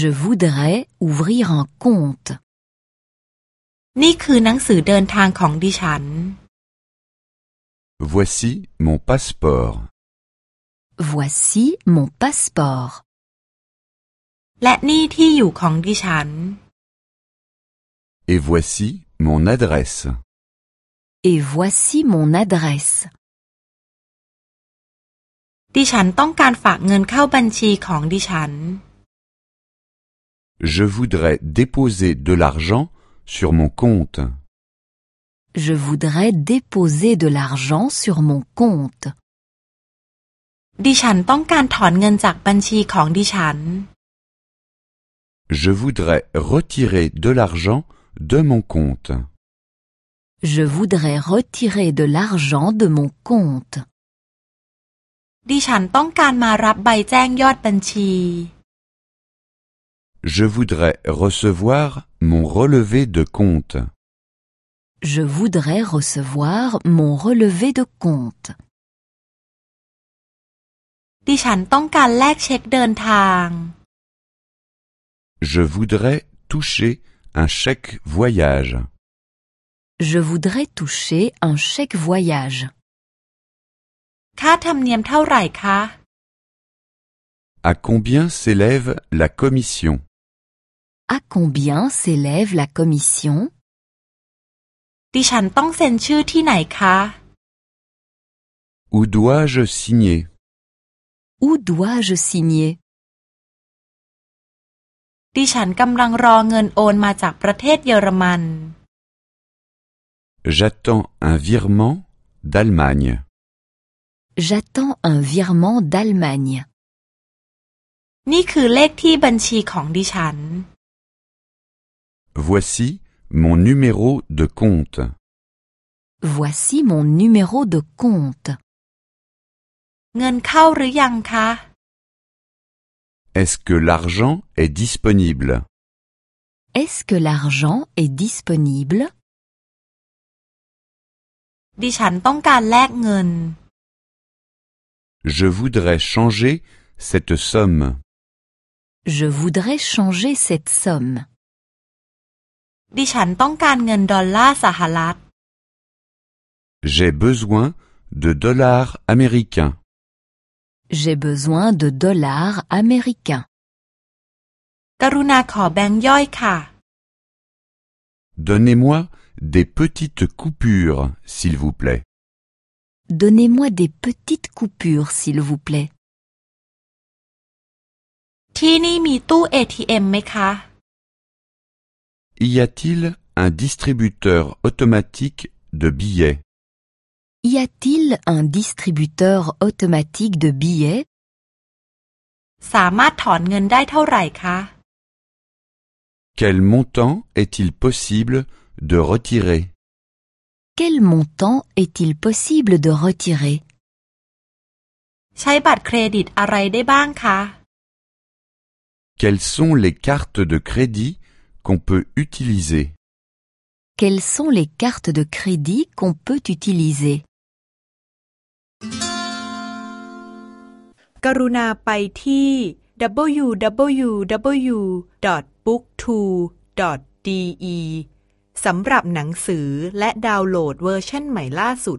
Je voudrais ouvrir un compte. นี่คือหนังสือเดินทางของดิฉัน Voici mon passeport. Voici mon passeport. และนี่ที่อยู่ของดิฉัน Et voici mon adresse. Et voici mon adresse. ดิฉันต้องการฝากเงินเข้าบัญชีของดิฉัน Je voudrais déposer de l'argent sur mon compte. Je voudrais déposer de l'argent sur mon compte. ดิฉันต้องการถอนเงินจากบัญชีของดิฉัน Je voudrais retirer de l'argent de mon compte. Je voudrais retirer de l'argent de mon compte. ดิฉันต้องการมารับใบแจ้งยอดบัญชี Je voudrais recevoir mon relevé de compte. Je voudrais recevoir mon relevé de compte. ดิฉันต้องการแลกเช็คเดินทาง Je voudrais toucher un chèque voyage. Je voudrais toucher un chèque voyage. ค่าธรรมเนียมเท่าไหร่คะ À combien s'élève la commission À combien s'élève la commission ดิฉันต้องเซ็นชื่อที่ไหนคะ Où dois-je signer Où dois-je signer ดิฉันกำลังรอเงินโอนมาจากประเทศเยอรมัน J'attends un virement d'Allemagne. J'attends un virement d'Allemagne. นี่คือเลขที่บัญชีของดิฉัน Voici mon numéro de compte. Voici mon numéro de compte. Est-ce que l'argent est disponible? Est-ce que l'argent est disponible? Je voudrais changer cette somme. Je voudrais changer cette somme. ดิฉันต้องการเงินดอลลาร์สหรัฐ J'ai besoin de dollars américains. J'ai besoin de dollars américains. กรุณาขอแบงค์ย่อยค่ะ Donnez-moi des petites coupures, s'il vous plaît. Donnez-moi des petites coupures, s'il vous plaît. ที่นี่มีตู้ ATM ไหมคะ Y a-t-il un distributeur automatique de billets? Y a-t-il un distributeur automatique de billets? Quel montant est-il possible de retirer? Quel montant est-il possible de retirer? Quelles sont les cartes de crédit qu'on peut utiliser Quelles sont les cartes de crédit qu'on peut utiliser กรุณาไปที่ www.booktwo.de สำหรับหนังสือและดาวน์โหลดเวอร์ชันใหม่ล่าสุด